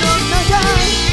怎么样